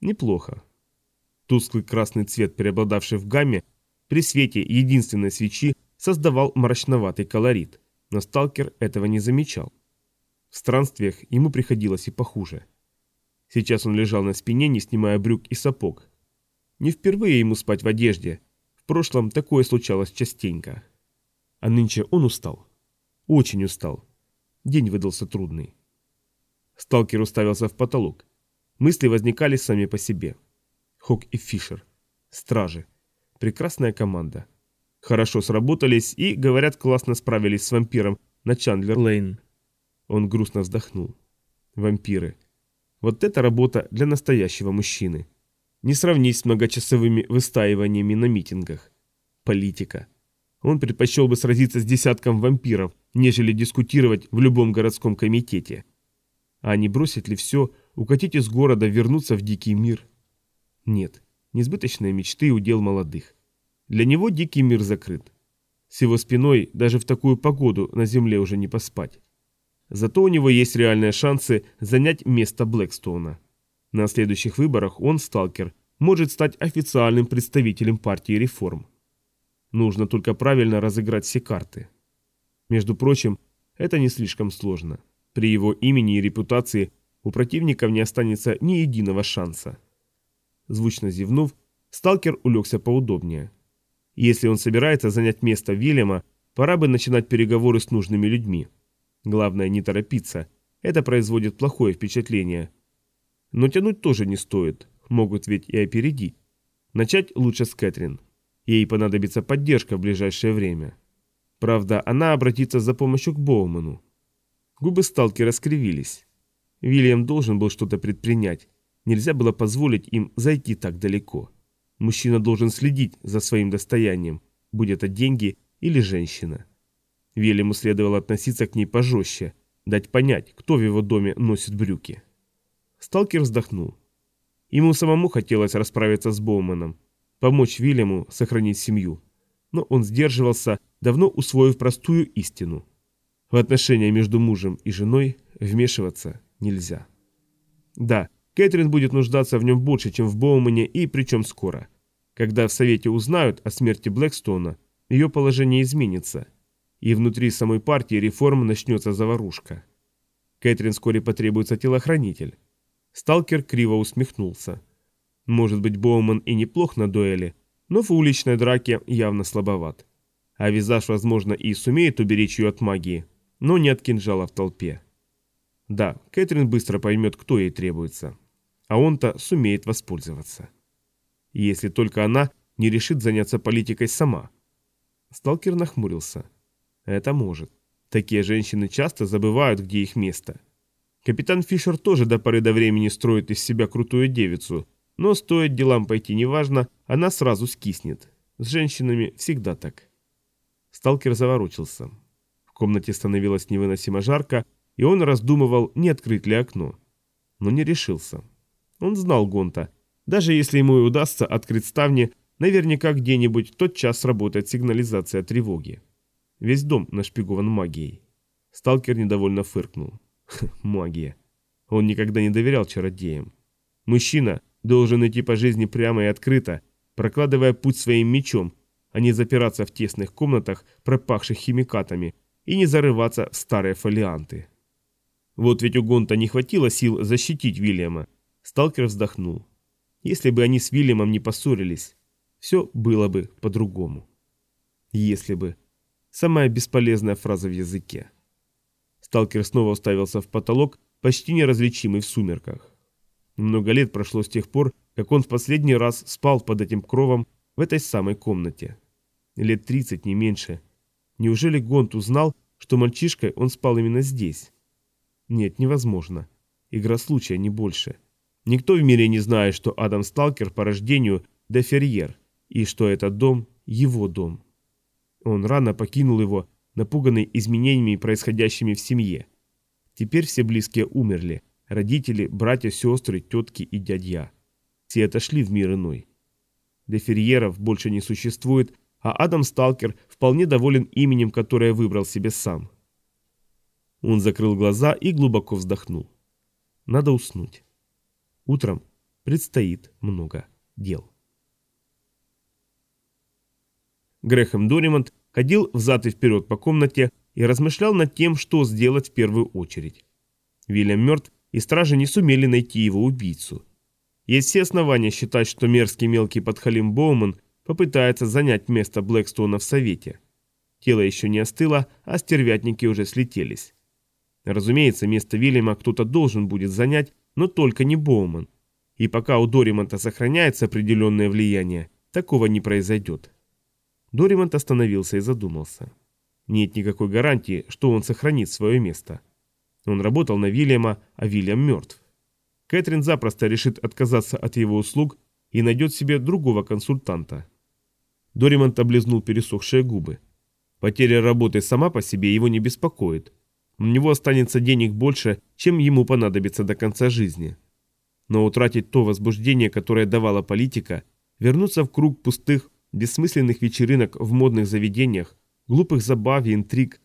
Неплохо. Тусклый красный цвет, преобладавший в гамме, при свете единственной свечи создавал мрачноватый колорит, но сталкер этого не замечал. В странствиях ему приходилось и похуже. Сейчас он лежал на спине, не снимая брюк и сапог. Не впервые ему спать в одежде. В прошлом такое случалось частенько. А нынче он устал. Очень устал. День выдался трудный. Сталкер уставился в потолок. Мысли возникали сами по себе. Хок и Фишер. Стражи. Прекрасная команда. Хорошо сработались и, говорят, классно справились с вампиром на Чандлер-Лейн. Он грустно вздохнул. Вампиры. Вот это работа для настоящего мужчины. Не сравнить с многочасовыми выстаиваниями на митингах. Политика. Он предпочел бы сразиться с десятком вампиров, нежели дискутировать в любом городском комитете. А не бросить ли все, укатить из города, вернуться в дикий мир? Нет, несбыточные мечты удел молодых. Для него дикий мир закрыт. С его спиной даже в такую погоду на земле уже не поспать. Зато у него есть реальные шансы занять место Блэкстоуна. На следующих выборах он, сталкер, может стать официальным представителем партии реформ. Нужно только правильно разыграть все карты. Между прочим, это не слишком сложно. При его имени и репутации у противников не останется ни единого шанса. Звучно зевнув, сталкер улегся поудобнее. Если он собирается занять место Вильяма, пора бы начинать переговоры с нужными людьми. Главное не торопиться, это производит плохое впечатление. Но тянуть тоже не стоит, могут ведь и опередить. Начать лучше с Кэтрин. Ей понадобится поддержка в ближайшее время. Правда, она обратится за помощью к Боуману. Губы сталкера скривились. Вильям должен был что-то предпринять. Нельзя было позволить им зайти так далеко. Мужчина должен следить за своим достоянием, будь это деньги или женщина. Велиму следовало относиться к ней пожестче, дать понять, кто в его доме носит брюки. Сталкер вздохнул. Ему самому хотелось расправиться с Боуманом, помочь Вильяму сохранить семью. Но он сдерживался, давно усвоив простую истину. В отношения между мужем и женой вмешиваться нельзя. Да, Кэтрин будет нуждаться в нем больше, чем в Боумане, и причем скоро. Когда в Совете узнают о смерти Блэкстоуна, ее положение изменится – и внутри самой партии реформ начнется заварушка. Кэтрин вскоре потребуется телохранитель. Сталкер криво усмехнулся. Может быть, Боуман и неплох на дуэли, но в уличной драке явно слабоват. А визаж, возможно, и сумеет уберечь ее от магии, но не от кинжала в толпе. Да, Кэтрин быстро поймет, кто ей требуется. А он-то сумеет воспользоваться. Если только она не решит заняться политикой сама. Сталкер нахмурился. Это может. Такие женщины часто забывают, где их место. Капитан Фишер тоже до поры до времени строит из себя крутую девицу, но стоит делам пойти неважно, она сразу скиснет. С женщинами всегда так. Сталкер заворочился. Комнате становилось невыносимо жарко, и он раздумывал, не открыть ли окно. Но не решился. Он знал Гонта. Даже если ему и удастся открыть ставни, наверняка где-нибудь тот час сработает сигнализация тревоги. Весь дом нашпигован магией. Сталкер недовольно фыркнул. магия. Он никогда не доверял чародеям. Мужчина должен идти по жизни прямо и открыто, прокладывая путь своим мечом, а не запираться в тесных комнатах, пропахших химикатами, и не зарываться в старые фолианты. Вот ведь у Гонта не хватило сил защитить Вильяма. Сталкер вздохнул. Если бы они с Вильямом не поссорились, все было бы по-другому. Если бы... Самая бесполезная фраза в языке. Сталкер снова уставился в потолок, почти неразличимый в сумерках. Много лет прошло с тех пор, как он в последний раз спал под этим кровом в этой самой комнате. Лет 30, не меньше. Неужели Гонт узнал, что мальчишкой он спал именно здесь? Нет, невозможно. Игра случая, не больше. Никто в мире не знает, что Адам Сталкер по рождению Деферьер, и что этот дом – его дом. Он рано покинул его, напуганный изменениями, происходящими в семье. Теперь все близкие умерли. Родители, братья, сестры, тетки и дядья. Все отошли в мир иной. Деферьеров больше не существует, а Адам Сталкер вполне доволен именем, которое выбрал себе сам. Он закрыл глаза и глубоко вздохнул. Надо уснуть. Утром предстоит много дел. Грэхэм Доримонт ходил взад и вперед по комнате и размышлял над тем, что сделать в первую очередь. Вильям мертв, и стражи не сумели найти его убийцу. Есть все основания считать, что мерзкий мелкий подхалим Боуман попытается занять место Блэкстона в Совете. Тело еще не остыло, а стервятники уже слетелись. Разумеется, место Вильяма кто-то должен будет занять, но только не Боуман. И пока у Доримонта сохраняется определенное влияние, такого не произойдет. Доримонт остановился и задумался. Нет никакой гарантии, что он сохранит свое место. Он работал на Вильяма, а Вильям мертв. Кэтрин запросто решит отказаться от его услуг и найдет себе другого консультанта. Доримонт облизнул пересохшие губы. Потеря работы сама по себе его не беспокоит. У него останется денег больше, чем ему понадобится до конца жизни. Но утратить то возбуждение, которое давала политика, вернуться в круг пустых, бессмысленных вечеринок в модных заведениях, глупых забав и интриг,